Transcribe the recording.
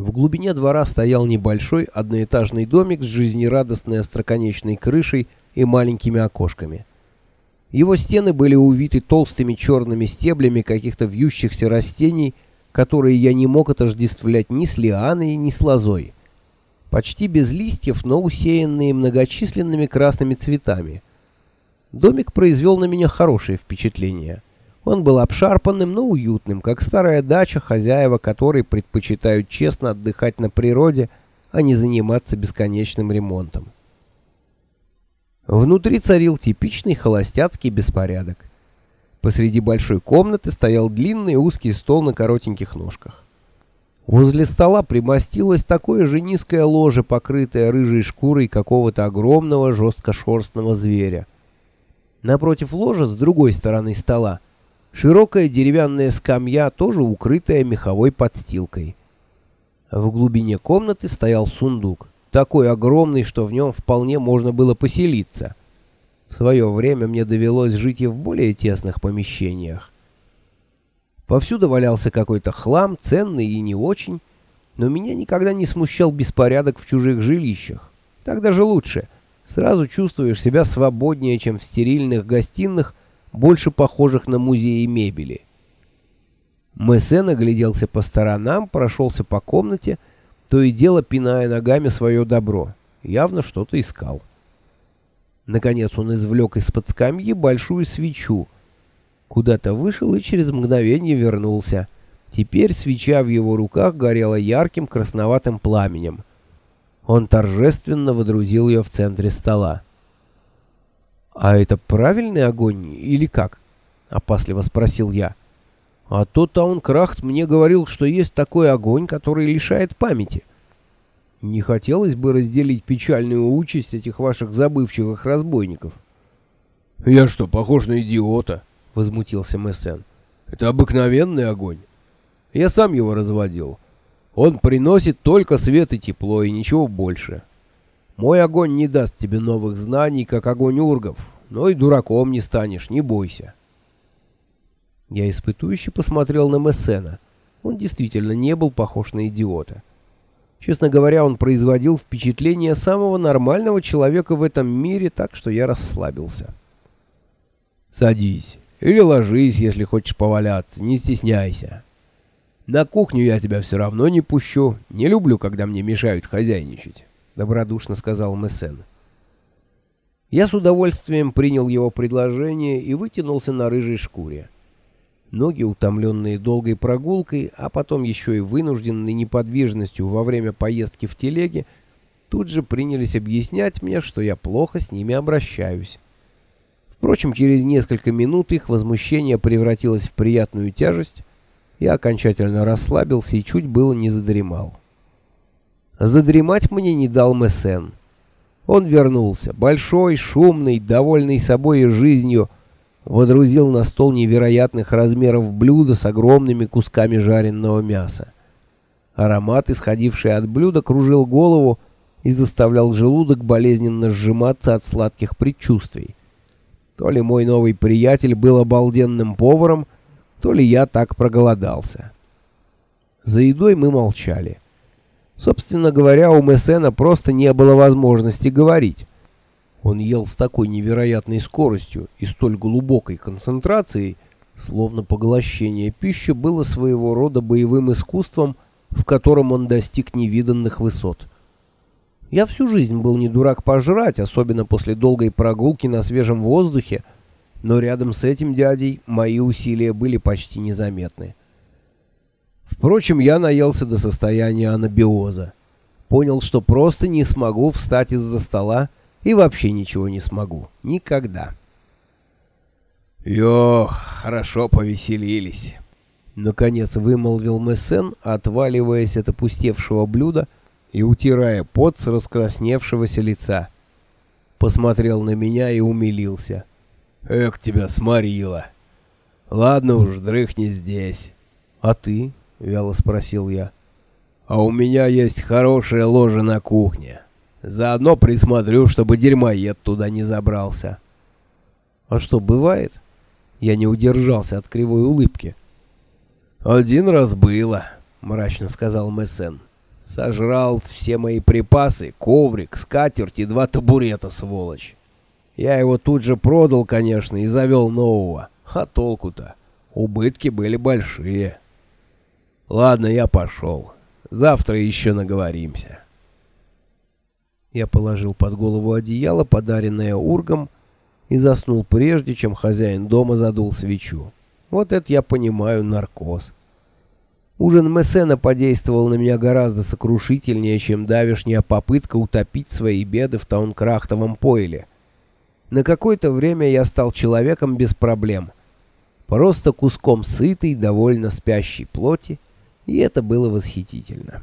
В глубине двора стоял небольшой одноэтажный домик с жизнерадостной остроконечной крышей и маленькими окошками. Его стены были увиты толстыми черными стеблями каких-то вьющихся растений, которые я не мог отождествлять ни с лианой, ни с лозой. Почти без листьев, но усеянные многочисленными красными цветами. Домик произвел на меня хорошее впечатление. Он был обшарпанным, но уютным, как старая дача, хозяева которой предпочитают честно отдыхать на природе, а не заниматься бесконечным ремонтом. Внутри царил типичный холостяцкий беспорядок. Посреди большой комнаты стоял длинный узкий стол на коротеньких ножках. Возле стола примостилось такое же низкое ложе, покрытое рыжей шкурой какого-то огромного жесткошерстного зверя. Напротив ложа, с другой стороны стола, широкая деревянная скамья, тоже укрытая меховой подстилкой. В глубине комнаты стоял сундук такой огромный, что в нем вполне можно было поселиться. В свое время мне довелось жить и в более тесных помещениях. Повсюду валялся какой-то хлам, ценный и не очень, но меня никогда не смущал беспорядок в чужих жилищах. Так даже лучше. Сразу чувствуешь себя свободнее, чем в стерильных гостиных, больше похожих на музеи мебели. Мессен огляделся по сторонам, прошелся по комнате то и дело пиная ногами свое добро. Явно что-то искал. Наконец он извлек из-под скамьи большую свечу. Куда-то вышел и через мгновение вернулся. Теперь свеча в его руках горела ярким красноватым пламенем. Он торжественно водрузил ее в центре стола. «А это правильный огонь или как?» — опасливо спросил я. А то Таункрахт мне говорил, что есть такой огонь, который лишает памяти. Не хотелось бы разделить печальную участь этих ваших забывчивых разбойников. «Я что, похож на идиота?» — возмутился Мессен. «Это обыкновенный огонь. Я сам его разводил. Он приносит только свет и тепло, и ничего больше. Мой огонь не даст тебе новых знаний, как огонь ургов, но и дураком не станешь, не бойся». Я испытующе посмотрел на Мессена. Он действительно не был похож на идиота. Честно говоря, он производил впечатление самого нормального человека в этом мире, так что я расслабился. «Садись. Или ложись, если хочешь поваляться. Не стесняйся. На кухню я тебя все равно не пущу. Не люблю, когда мне мешают хозяйничать», — добродушно сказал Мессен. Я с удовольствием принял его предложение и вытянулся на рыжей шкуре. Ноги, утомленные долгой прогулкой, а потом еще и вынужденной неподвижностью во время поездки в телеге, тут же принялись объяснять мне, что я плохо с ними обращаюсь. Впрочем, через несколько минут их возмущение превратилось в приятную тяжесть, я окончательно расслабился и чуть было не задремал. Задремать мне не дал Мессен. Он вернулся, большой, шумный, довольный собой и жизнью, водрузил на стол невероятных размеров блюдо с огромными кусками жареного мяса. Аромат, исходивший от блюда, кружил голову и заставлял желудок болезненно сжиматься от сладких предчувствий. То ли мой новый приятель был обалденным поваром, то ли я так проголодался. За едой мы молчали. Собственно говоря, у Мессена просто не было возможности говорить. Он ел с такой невероятной скоростью и столь глубокой концентрацией, словно поглощение пищи было своего рода боевым искусством, в котором он достиг невиданных высот. Я всю жизнь был не дурак пожрать, особенно после долгой прогулки на свежем воздухе, но рядом с этим дядей мои усилия были почти незаметны. Впрочем, я наелся до состояния анабиоза. Понял, что просто не смогу встать из-за стола, и вообще ничего не смогу. Никогда. Ох, хорошо повеселились. Наконец вымолвил Мессен, отваливаясь от опустевшего блюда и утирая пот с раскрасневшегося лица. Посмотрел на меня и умилился. Эх, тебя сморило. Ладно уж, дрыхни здесь. А ты? Вяло спросил я. А у меня есть хорошее ложе на кухне. Заодно присмотрю, чтобы дерьмоед туда не забрался. А что, бывает? Я не удержался от кривой улыбки. Один раз было, мрачно сказал Мессен. Сожрал все мои припасы, коврик, скатерть и два табурета, сволочь. Я его тут же продал, конечно, и завел нового. А толку-то? Убытки были большие. Ладно, я пошел. Завтра еще наговоримся. Я положил под голову одеяло, подаренное ургом, и заснул прежде, чем хозяин дома задул свечу. Вот это я понимаю наркоз. Ужин Мессена подействовал на меня гораздо сокрушительнее, чем давешняя попытка утопить свои беды в таункрахтовом пойле. На какое-то время я стал человеком без проблем. Просто куском сытой, довольно спящей плоти, и это было восхитительно.